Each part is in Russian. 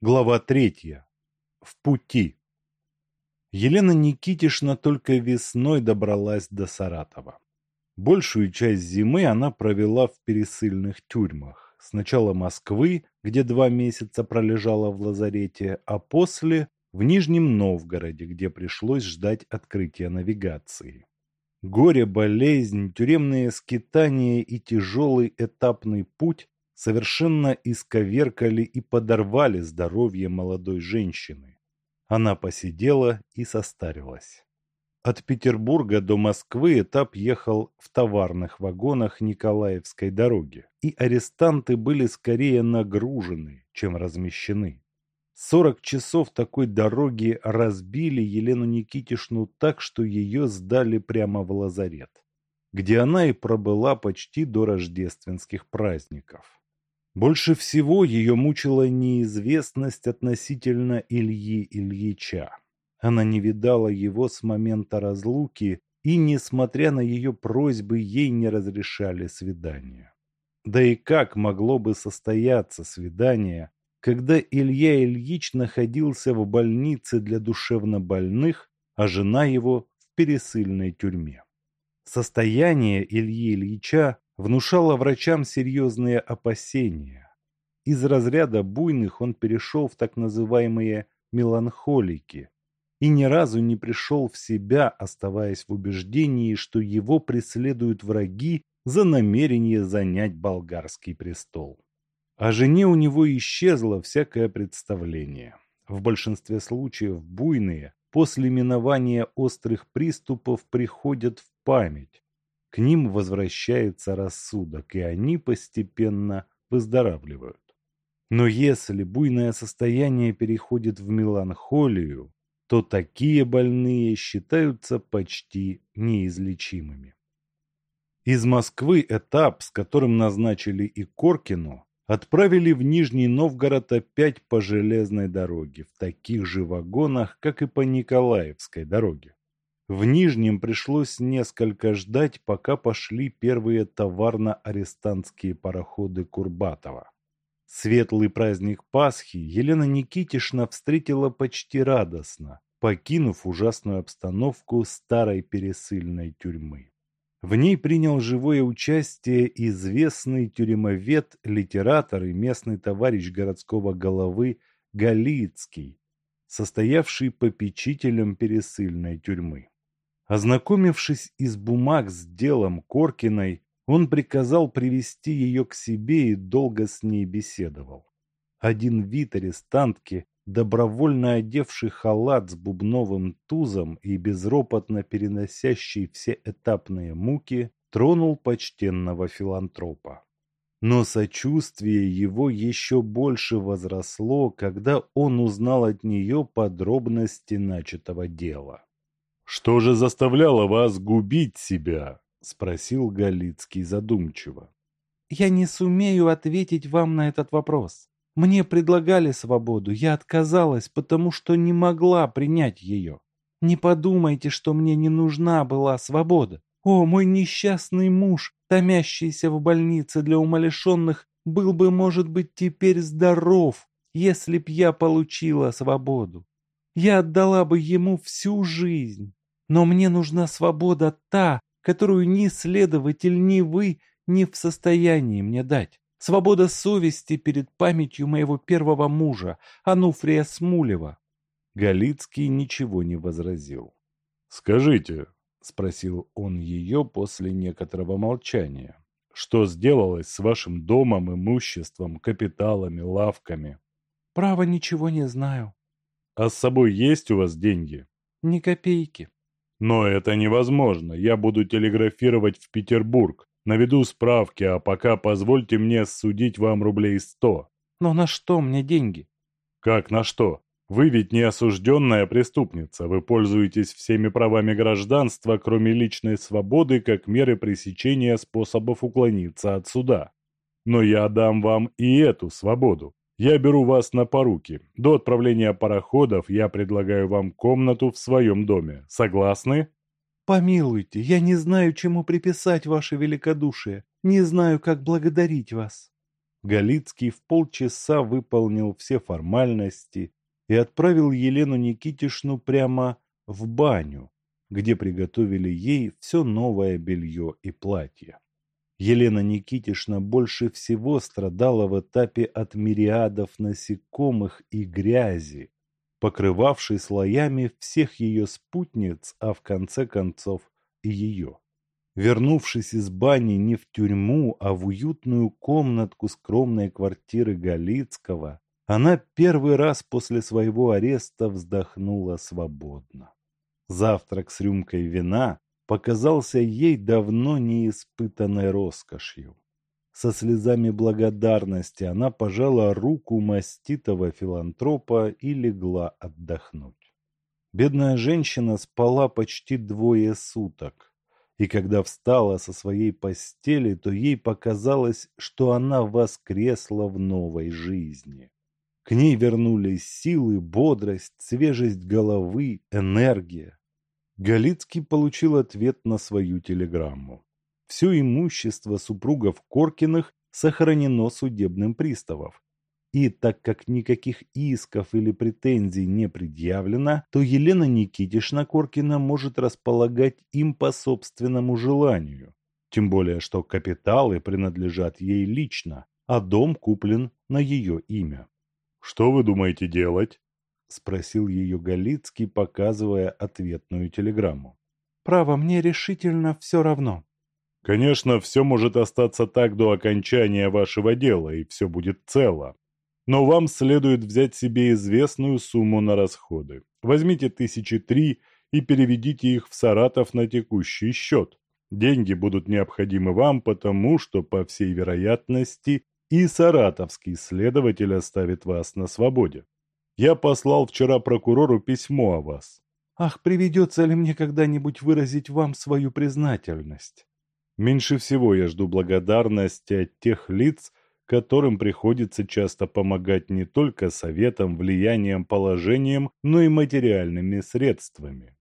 Глава третья. В пути. Елена Никитишна только весной добралась до Саратова. Большую часть зимы она провела в пересыльных тюрьмах. Сначала Москвы, где два месяца пролежала в лазарете, а после в Нижнем Новгороде, где пришлось ждать открытия навигации. Горе, болезнь, тюремные скитания и тяжелый этапный путь совершенно исковеркали и подорвали здоровье молодой женщины. Она посидела и состарилась. От Петербурга до Москвы этап ехал в товарных вагонах Николаевской дороги, и арестанты были скорее нагружены, чем размещены. Сорок часов такой дороги разбили Елену Никитишну так, что ее сдали прямо в лазарет, где она и пробыла почти до рождественских праздников. Больше всего ее мучила неизвестность относительно Ильи Ильича. Она не видала его с момента разлуки, и, несмотря на ее просьбы, ей не разрешали свидания. Да и как могло бы состояться свидание, когда Илья Ильич находился в больнице для душевнобольных, а жена его в пересыльной тюрьме? Состояние Ильи Ильича внушало врачам серьезные опасения. Из разряда буйных он перешел в так называемые меланхолики и ни разу не пришел в себя, оставаясь в убеждении, что его преследуют враги за намерение занять болгарский престол. О жене у него исчезло всякое представление. В большинстве случаев буйные после минования острых приступов приходят в память, к ним возвращается рассудок, и они постепенно выздоравливают. Но если буйное состояние переходит в меланхолию, то такие больные считаются почти неизлечимыми. Из Москвы этап, с которым назначили и Коркину, отправили в Нижний Новгород опять по железной дороге, в таких же вагонах, как и по Николаевской дороге. В Нижнем пришлось несколько ждать, пока пошли первые товарно-арестантские пароходы Курбатова. Светлый праздник Пасхи Елена Никитишна встретила почти радостно, покинув ужасную обстановку старой пересыльной тюрьмы. В ней принял живое участие известный тюремовед, литератор и местный товарищ городского головы Галицкий, состоявший попечителем пересыльной тюрьмы. Ознакомившись из бумаг с делом Коркиной, он приказал привести ее к себе и долго с ней беседовал. Один вид арестантки, добровольно одевший халат с бубновым тузом и безропотно переносящий все этапные муки, тронул почтенного филантропа. Но сочувствие его еще больше возросло, когда он узнал от нее подробности начатого дела. «Что же заставляло вас губить себя?» – спросил Галицкий задумчиво. «Я не сумею ответить вам на этот вопрос. Мне предлагали свободу, я отказалась, потому что не могла принять ее. Не подумайте, что мне не нужна была свобода. О, мой несчастный муж, томящийся в больнице для умалишенных, был бы, может быть, теперь здоров, если б я получила свободу. Я отдала бы ему всю жизнь. Но мне нужна свобода та, которую ни следователь, ни вы не в состоянии мне дать. Свобода совести перед памятью моего первого мужа, Ануфрия Смулева. Галицкий ничего не возразил. «Скажите», — спросил он ее после некоторого молчания, «что сделалось с вашим домом, имуществом, капиталами, лавками?» «Право, ничего не знаю». «А с собой есть у вас деньги?» «Ни копейки». Но это невозможно. Я буду телеграфировать в Петербург. Наведу справки, а пока позвольте мне судить вам рублей сто. Но на что мне деньги? Как на что? Вы ведь не осужденная преступница. Вы пользуетесь всеми правами гражданства, кроме личной свободы, как меры пресечения способов уклониться от суда. Но я дам вам и эту свободу. Я беру вас на поруки. До отправления пароходов я предлагаю вам комнату в своем доме. Согласны? Помилуйте, я не знаю, чему приписать ваше великодушие. Не знаю, как благодарить вас. Галицкий в полчаса выполнил все формальности и отправил Елену Никитишну прямо в баню, где приготовили ей все новое белье и платье. Елена Никитишна больше всего страдала в этапе от мириадов насекомых и грязи, покрывавшей слоями всех ее спутниц, а в конце концов и ее. Вернувшись из бани не в тюрьму, а в уютную комнатку скромной квартиры Галицкого, она первый раз после своего ареста вздохнула свободно. Завтрак с рюмкой вина показался ей давно неиспытанной роскошью. Со слезами благодарности она пожала руку маститого филантропа и легла отдохнуть. Бедная женщина спала почти двое суток, и когда встала со своей постели, то ей показалось, что она воскресла в новой жизни. К ней вернулись силы, бодрость, свежесть головы, энергия. Галицкий получил ответ на свою телеграмму. Все имущество супругов Коркиных сохранено судебным приставов. И так как никаких исков или претензий не предъявлено, то Елена Никитишна Коркина может располагать им по собственному желанию. Тем более, что капиталы принадлежат ей лично, а дом куплен на ее имя. «Что вы думаете делать?» – спросил ее Галицкий, показывая ответную телеграмму. «Право, мне решительно все равно». «Конечно, все может остаться так до окончания вашего дела, и все будет цело. Но вам следует взять себе известную сумму на расходы. Возьмите тысячи три и переведите их в Саратов на текущий счет. Деньги будут необходимы вам, потому что, по всей вероятности, и саратовский следователь оставит вас на свободе. Я послал вчера прокурору письмо о вас. Ах, приведется ли мне когда-нибудь выразить вам свою признательность? Меньше всего я жду благодарности от тех лиц, которым приходится часто помогать не только советом, влиянием, положением, но и материальными средствами.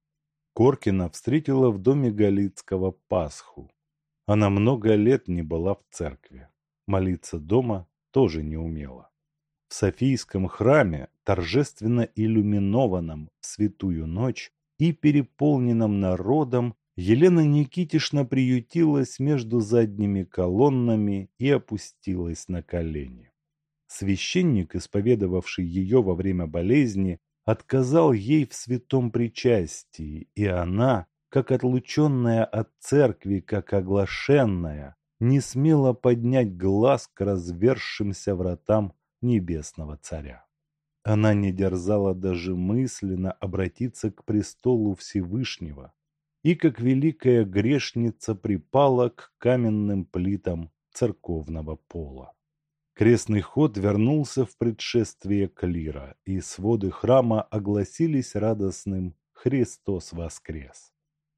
Коркина встретила в доме Галицкого Пасху. Она много лет не была в церкви. Молиться дома тоже не умела. В Софийском храме, торжественно иллюминованном в святую ночь и переполненном народом, Елена Никитишна приютилась между задними колоннами и опустилась на колени. Священник, исповедовавший ее во время болезни, отказал ей в святом причастии, и она, как отлученная от церкви, как оглашенная, не смела поднять глаз к развершимся вратам небесного царя. Она не дерзала даже мысленно обратиться к престолу Всевышнего и, как великая грешница, припала к каменным плитам церковного пола. Крестный ход вернулся в предшествие клира, и своды храма огласились радостным «Христос воскрес!».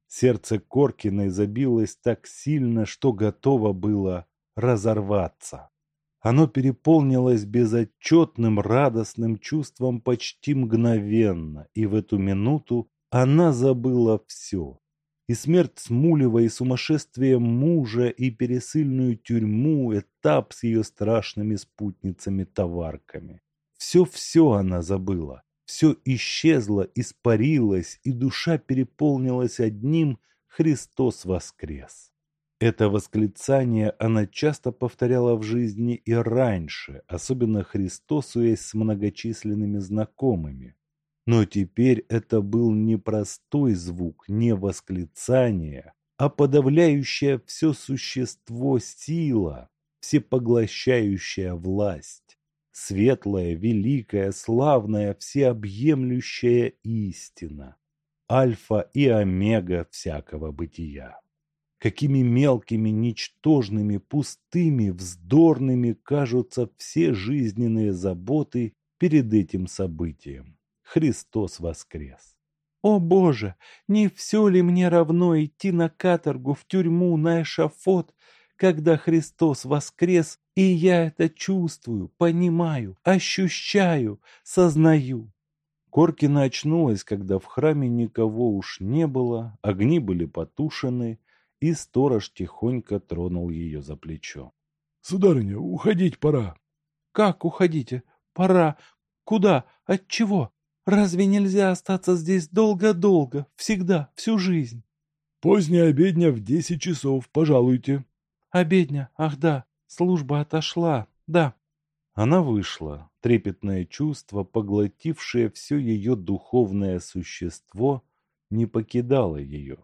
Сердце Коркиной забилось так сильно, что готово было разорваться. Оно переполнилось безотчетным радостным чувством почти мгновенно, и в эту минуту она забыла все. И смерть Смулева, и сумасшествие мужа, и пересыльную тюрьму, этап с ее страшными спутницами-товарками. Все-все она забыла. Все исчезло, испарилось, и душа переполнилась одним «Христос воскрес». Это восклицание она часто повторяла в жизни и раньше, особенно христосуясь с многочисленными знакомыми. Но теперь это был не простой звук, не восклицание, а подавляющая все существо сила, всепоглощающая власть, светлая, великая, славная, всеобъемлющая истина, альфа и омега всякого бытия какими мелкими, ничтожными, пустыми, вздорными кажутся все жизненные заботы перед этим событием. Христос воскрес. О Боже, не все ли мне равно идти на каторгу, в тюрьму, на эшафот, когда Христос воскрес, и я это чувствую, понимаю, ощущаю, сознаю. Коркина очнулась, когда в храме никого уж не было, огни были потушены, и сторож тихонько тронул ее за плечо. Сударыня, уходить пора. Как уходите? Пора. Куда? От чего? Разве нельзя остаться здесь долго-долго, всегда, всю жизнь? Поздняя обедня в десять часов, пожалуйте. Обедня, ах да, служба отошла, да. Она вышла, трепетное чувство, поглотившее все ее духовное существо, не покидало ее.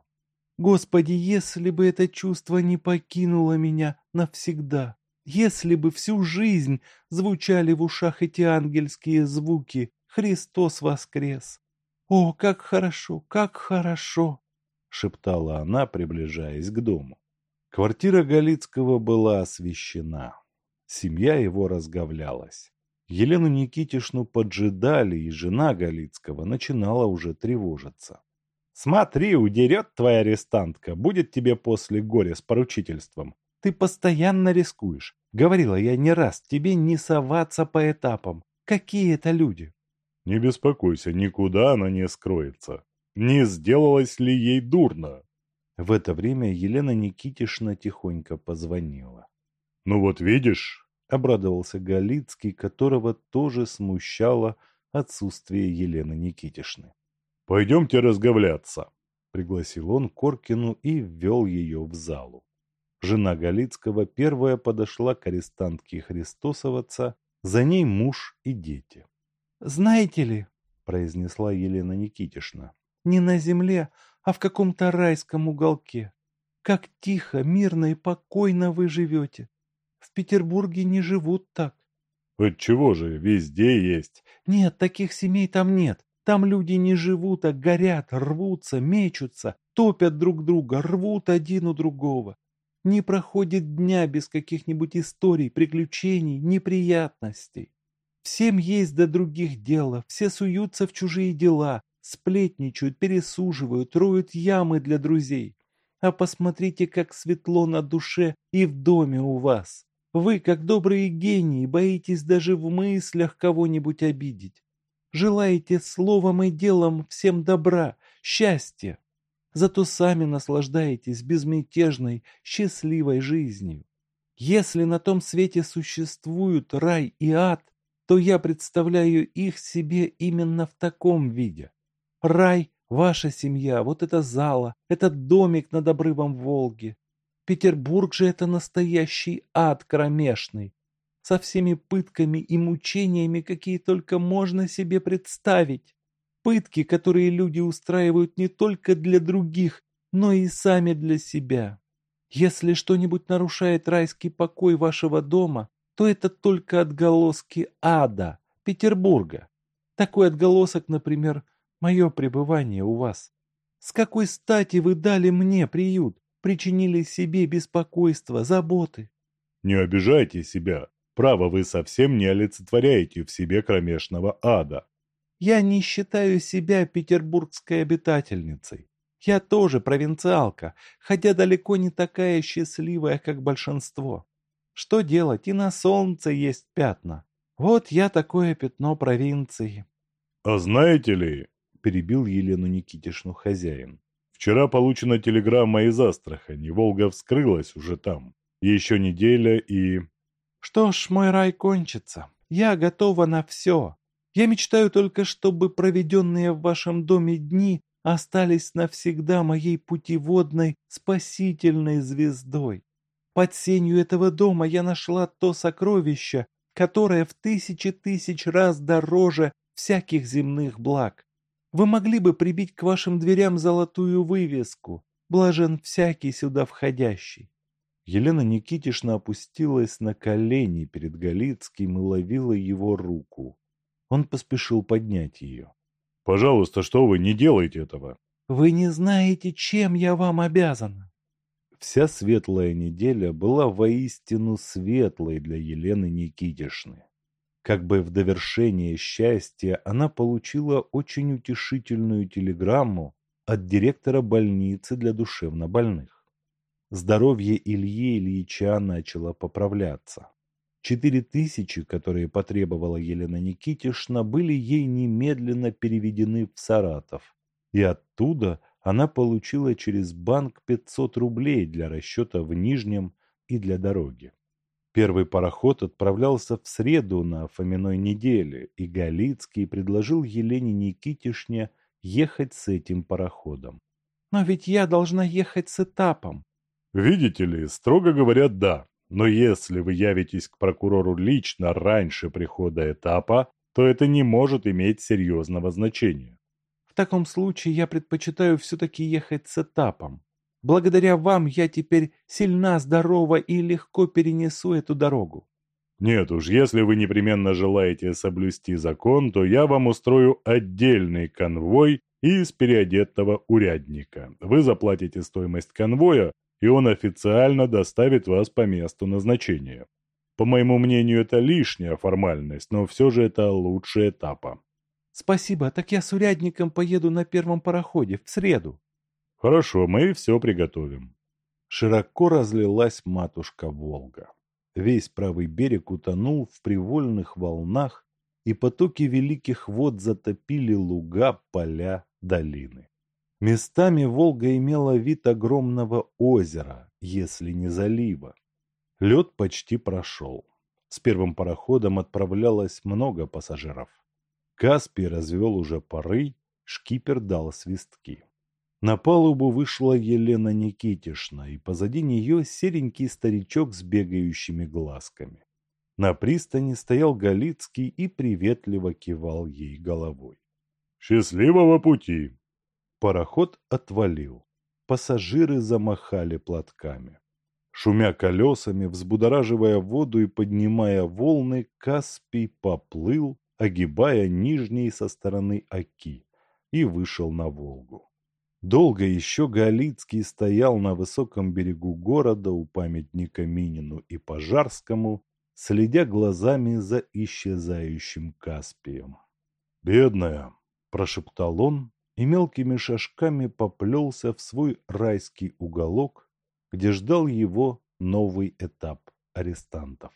Господи, если бы это чувство не покинуло меня навсегда, если бы всю жизнь звучали в ушах эти ангельские звуки «Христос воскрес!» «О, как хорошо, как хорошо!» — шептала она, приближаясь к дому. Квартира Галицкого была освещена. Семья его разговлялась. Елену Никитишну поджидали, и жена Галицкого начинала уже тревожиться. «Смотри, удерет твоя арестантка, будет тебе после горя с поручительством. Ты постоянно рискуешь. Говорила я не раз, тебе не соваться по этапам. Какие это люди?» «Не беспокойся, никуда она не скроется. Не сделалось ли ей дурно?» В это время Елена Никитишна тихонько позвонила. «Ну вот видишь», — обрадовался Галицкий, которого тоже смущало отсутствие Елены Никитишны. «Пойдемте разговляться», — пригласил он Коркину и ввел ее в залу. Жена Галицкого первая подошла к арестантке Христосоваться, за ней муж и дети. «Знаете ли», — произнесла Елена Никитишна, — «не на земле, а в каком-то райском уголке. Как тихо, мирно и покойно вы живете. В Петербурге не живут так». «Отчего же, везде есть». «Нет, таких семей там нет. Там люди не живут, а горят, рвутся, мечутся, топят друг друга, рвут один у другого. Не проходит дня без каких-нибудь историй, приключений, неприятностей. Всем есть до других дела, все суются в чужие дела, сплетничают, пересуживают, роют ямы для друзей. А посмотрите, как светло на душе и в доме у вас. Вы, как добрые гении, боитесь даже в мыслях кого-нибудь обидеть. Желаете словом и делом всем добра, счастья. Зато сами наслаждаетесь безмятежной, счастливой жизнью. Если на том свете существуют рай и ад, то я представляю их себе именно в таком виде. Рай – ваша семья, вот эта зала, этот домик над обрывом Волги. Петербург же это настоящий ад кромешный, со всеми пытками и мучениями, какие только можно себе представить. Пытки, которые люди устраивают не только для других, но и сами для себя. Если что-нибудь нарушает райский покой вашего дома, то это только отголоски ада, Петербурга. Такой отголосок, например, мое пребывание у вас. С какой стати вы дали мне приют, причинили себе беспокойство, заботы? Не обижайте себя. Право, вы совсем не олицетворяете в себе кромешного ада. Я не считаю себя петербургской обитательницей. Я тоже провинциалка, хотя далеко не такая счастливая, как большинство. Что делать, и на солнце есть пятна. Вот я такое пятно провинции. — А знаете ли, — перебил Елену Никитишну хозяин, — вчера получена телеграмма из Астрахани, Волга вскрылась уже там. Еще неделя и... Что ж, мой рай кончится. Я готова на все. Я мечтаю только, чтобы проведенные в вашем доме дни остались навсегда моей путеводной спасительной звездой. Под сенью этого дома я нашла то сокровище, которое в тысячи тысяч раз дороже всяких земных благ. Вы могли бы прибить к вашим дверям золотую вывеску «Блажен всякий сюда входящий». Елена Никитишна опустилась на колени перед Галицким и ловила его руку. Он поспешил поднять ее. «Пожалуйста, что вы, не делайте этого!» «Вы не знаете, чем я вам обязана!» Вся светлая неделя была воистину светлой для Елены Никитишны. Как бы в довершение счастья она получила очень утешительную телеграмму от директора больницы для душевнобольных. Здоровье Ильи Ильича начало поправляться. Четыре тысячи, которые потребовала Елена Никитишна, были ей немедленно переведены в Саратов, и оттуда она получила через банк 500 рублей для расчета в Нижнем и для дороги. Первый пароход отправлялся в среду на Фоминой неделе, и Галицкий предложил Елене Никитишне ехать с этим пароходом. «Но ведь я должна ехать с этапом». «Видите ли, строго говоря, да. Но если вы явитесь к прокурору лично раньше прихода этапа, то это не может иметь серьезного значения». «В таком случае я предпочитаю все-таки ехать с этапом. Благодаря вам я теперь сильна, здорова и легко перенесу эту дорогу. Нет уж, если вы непременно желаете соблюсти закон, то я вам устрою отдельный конвой из переодетого урядника. Вы заплатите стоимость конвоя, и он официально доставит вас по месту назначения. По моему мнению, это лишняя формальность, но все же это лучший этапа. Спасибо, так я с урядником поеду на первом пароходе в среду. Хорошо, мы все приготовим. Широко разлилась матушка Волга. Весь правый берег утонул в привольных волнах, и потоки великих вод затопили луга, поля, долины. Местами Волга имела вид огромного озера, если не залива. Лед почти прошел. С первым пароходом отправлялось много пассажиров. Каспий развел уже пары, шкипер дал свистки. На палубу вышла Елена Никитишна, и позади нее серенький старичок с бегающими глазками. На пристани стоял Галицкий и приветливо кивал ей головой. «Счастливого пути!» Пароход отвалил. Пассажиры замахали платками. Шумя колесами, взбудораживая воду и поднимая волны, Каспий поплыл, огибая нижней со стороны Оки, и вышел на Волгу. Долго еще Галицкий стоял на высоком берегу города у памятника Минину и Пожарскому, следя глазами за исчезающим Каспием. «Бедная!» – прошептал он и мелкими шажками поплелся в свой райский уголок, где ждал его новый этап арестантов.